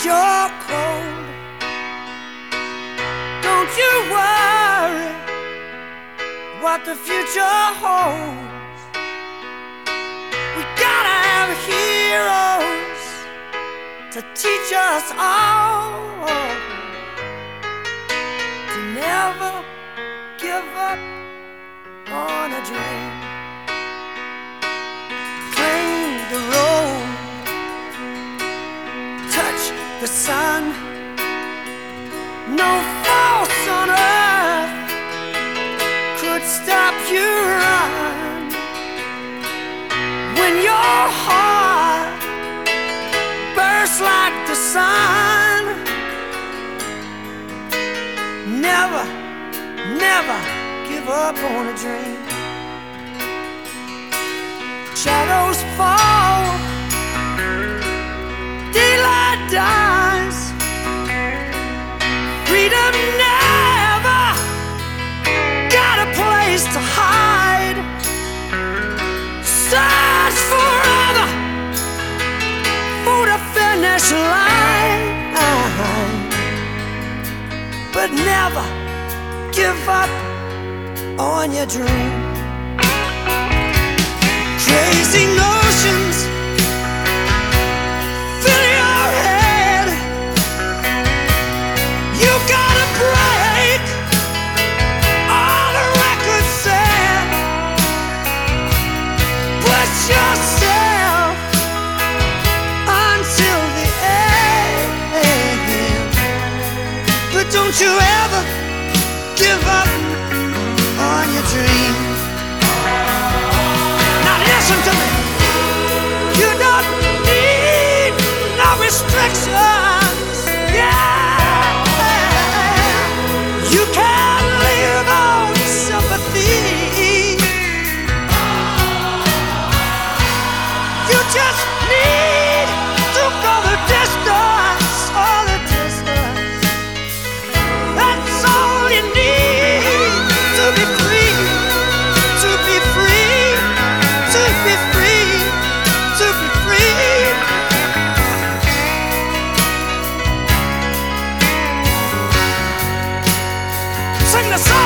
and you're cold, don't you worry what the future holds. We gotta have heroes to teach us all to never give up on a dream. No force on earth could stop you run when your heart bursts like the sun. Never, never give up on a dream. Shadows fall, but never give up on your dream. Crazy don't you ever give up on your dream. Now listen to me. You don't need no restrictions. Yeah. You can live on sympathy. You just the song